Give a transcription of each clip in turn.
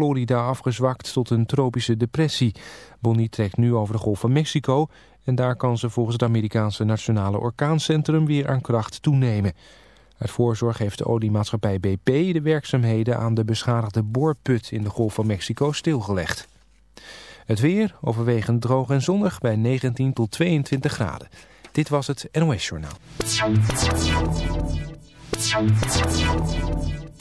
Florida afgezwakt tot een tropische depressie. Bonnie trekt nu over de Golf van Mexico en daar kan ze volgens het Amerikaanse Nationale Orkaancentrum weer aan kracht toenemen. Uit voorzorg heeft de oliemaatschappij BP de werkzaamheden aan de beschadigde boorput in de Golf van Mexico stilgelegd. Het weer overwegend droog en zonnig bij 19 tot 22 graden. Dit was het NOS Journaal.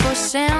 voor sound.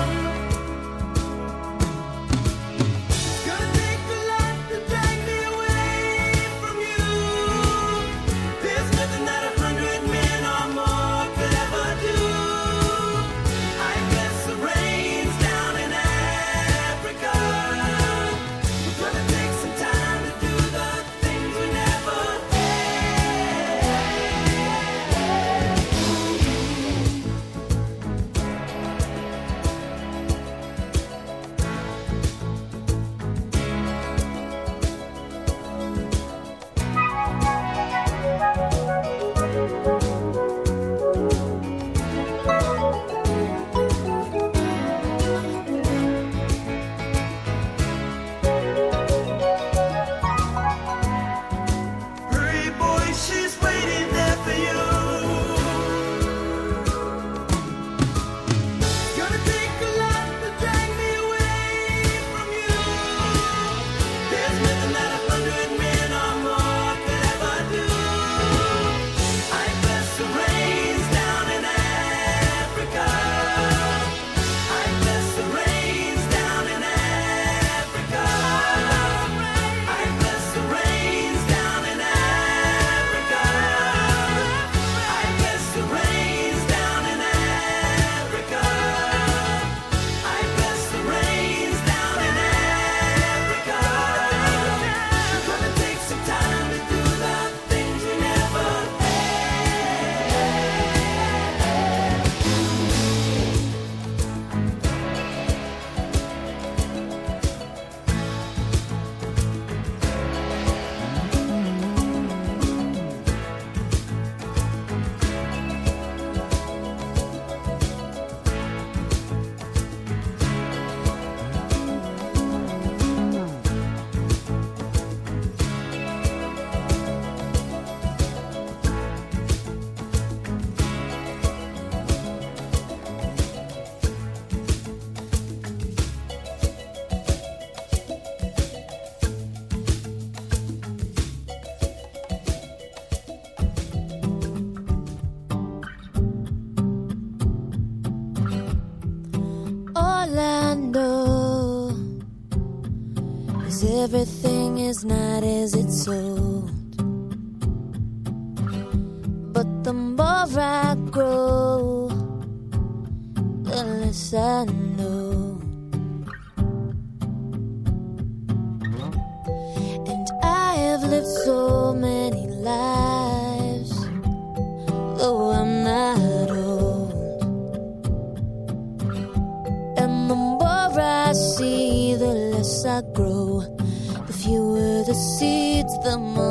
it's so the.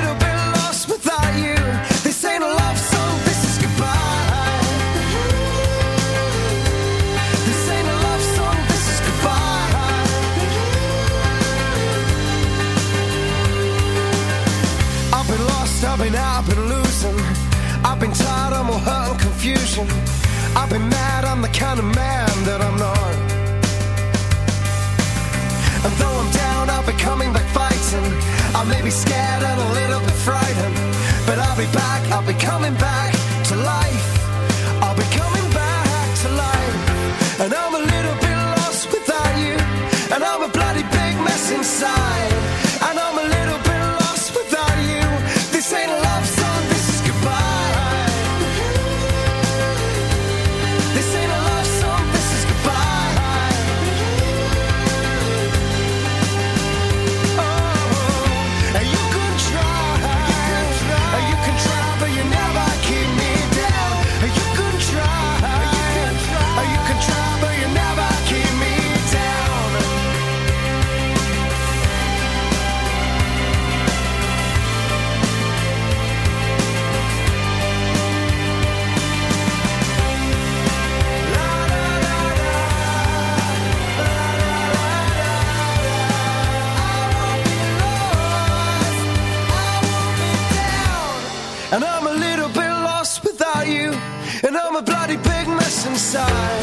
kind of man that I'm not. And though I'm down, I'll be coming back fighting. I may be scared and a little bit frightened, but I'll be back, I'll be coming back. inside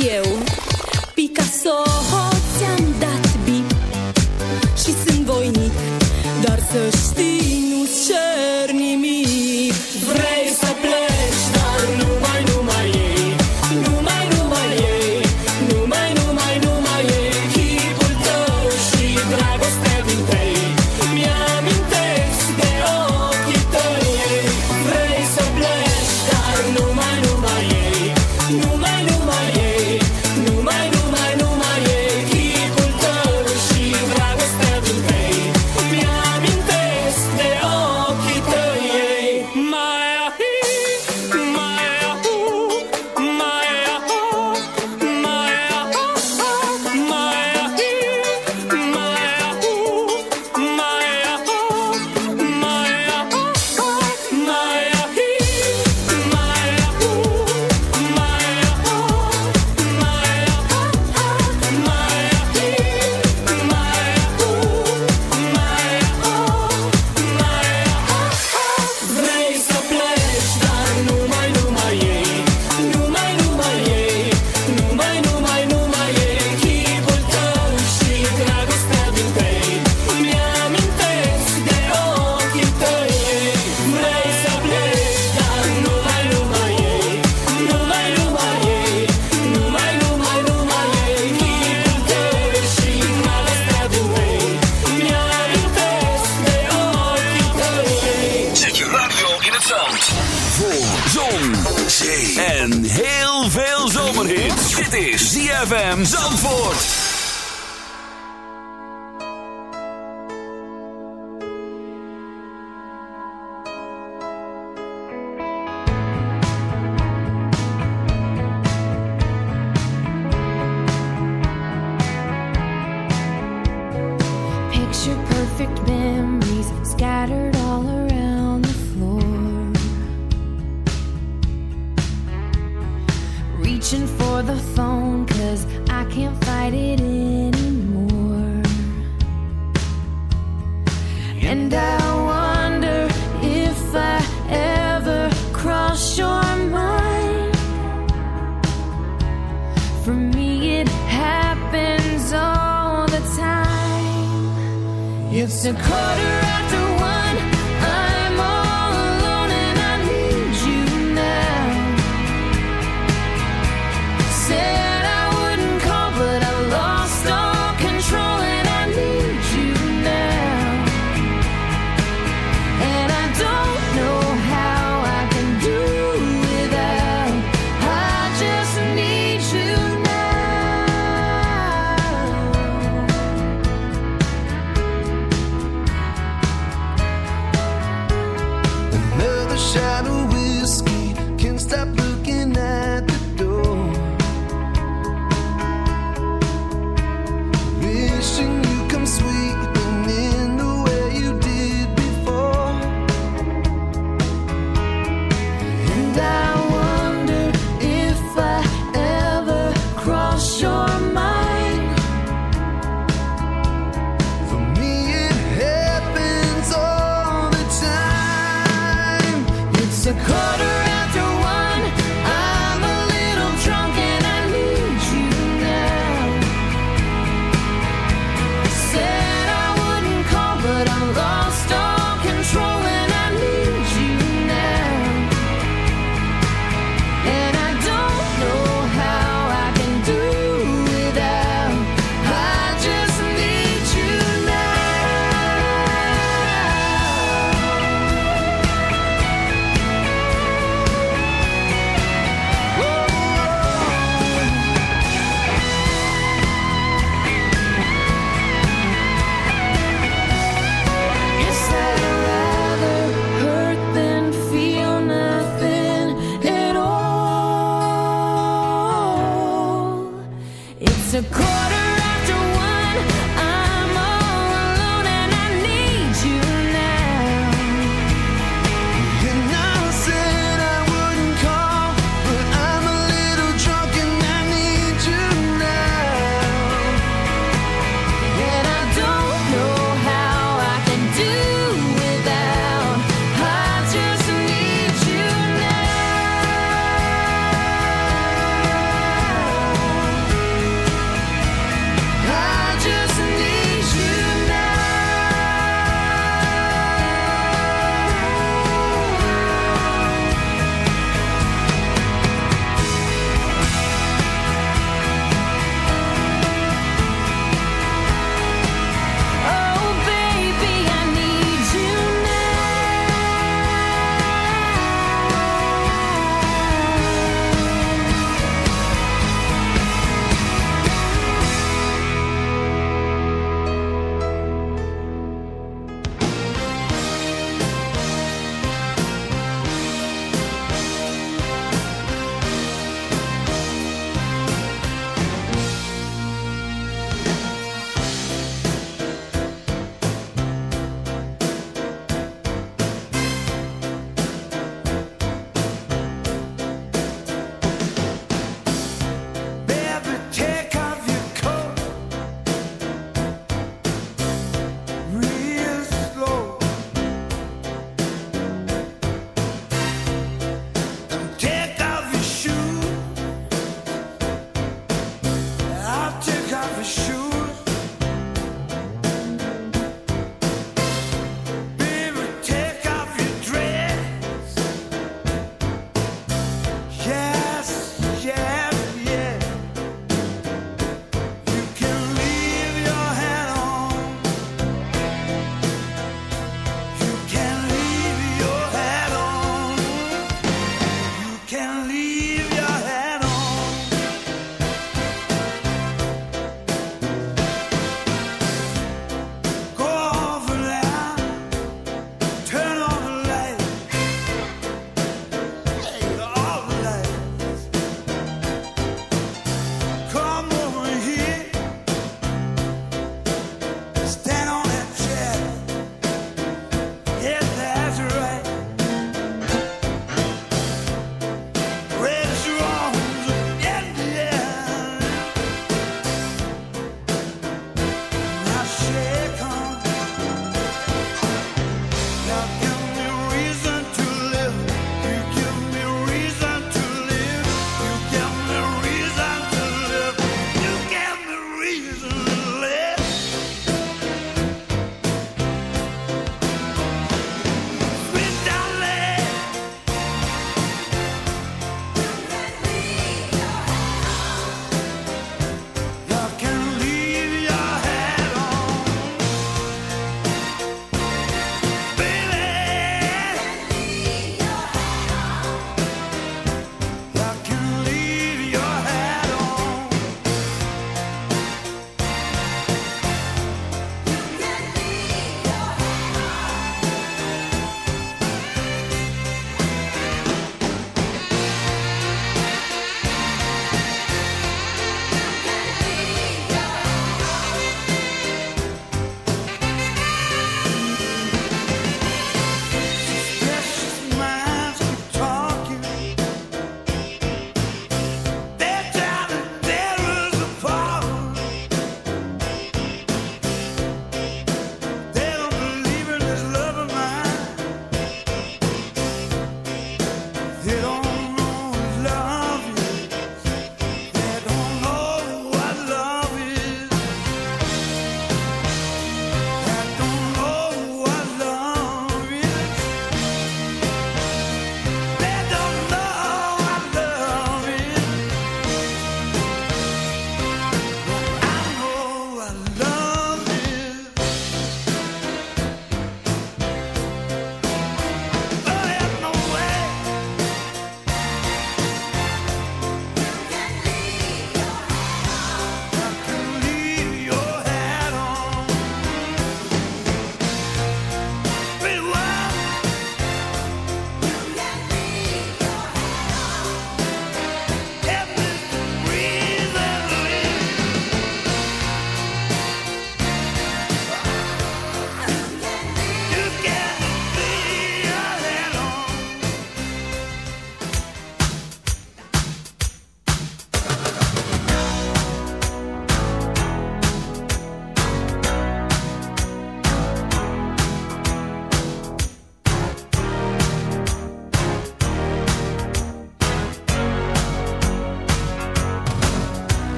eu Picasso a quarter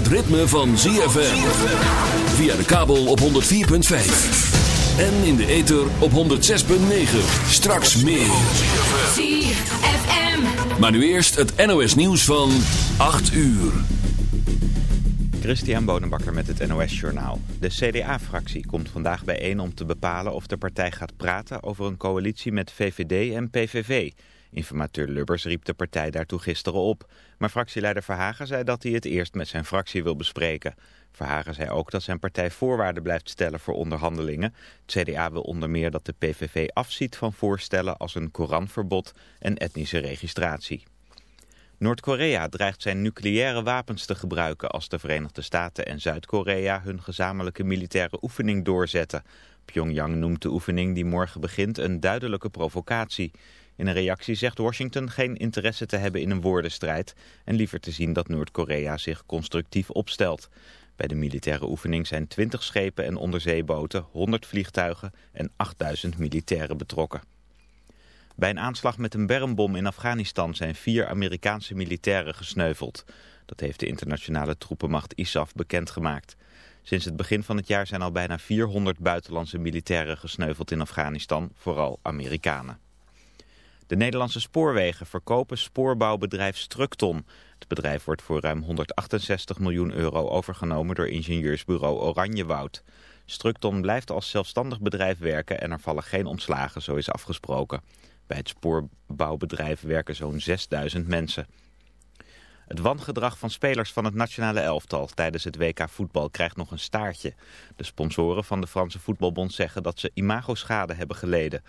het ritme van ZFM. Via de kabel op 104.5. En in de ether op 106.9. Straks meer. ZFM. Maar nu eerst het NOS nieuws van 8 uur. Christian Bonenbakker met het NOS Journaal. De CDA-fractie komt vandaag bijeen om te bepalen of de partij gaat praten over een coalitie met VVD en PVV. Informateur Lubbers riep de partij daartoe gisteren op. Maar fractieleider Verhagen zei dat hij het eerst met zijn fractie wil bespreken. Verhagen zei ook dat zijn partij voorwaarden blijft stellen voor onderhandelingen. Het CDA wil onder meer dat de PVV afziet van voorstellen als een Koranverbod en etnische registratie. Noord-Korea dreigt zijn nucleaire wapens te gebruiken als de Verenigde Staten en Zuid-Korea hun gezamenlijke militaire oefening doorzetten. Pyongyang noemt de oefening die morgen begint een duidelijke provocatie. In een reactie zegt Washington geen interesse te hebben in een woordenstrijd en liever te zien dat Noord-Korea zich constructief opstelt. Bij de militaire oefening zijn 20 schepen en onderzeeboten, 100 vliegtuigen en 8000 militairen betrokken. Bij een aanslag met een bermbom in Afghanistan zijn vier Amerikaanse militairen gesneuveld. Dat heeft de internationale troepenmacht ISAF bekendgemaakt. Sinds het begin van het jaar zijn al bijna 400 buitenlandse militairen gesneuveld in Afghanistan, vooral Amerikanen. De Nederlandse spoorwegen verkopen spoorbouwbedrijf Structon. Het bedrijf wordt voor ruim 168 miljoen euro overgenomen door ingenieursbureau Oranjewoud. Structon blijft als zelfstandig bedrijf werken en er vallen geen ontslagen, zo is afgesproken. Bij het spoorbouwbedrijf werken zo'n 6000 mensen. Het wangedrag van spelers van het nationale elftal tijdens het WK voetbal krijgt nog een staartje. De sponsoren van de Franse voetbalbond zeggen dat ze imagoschade hebben geleden.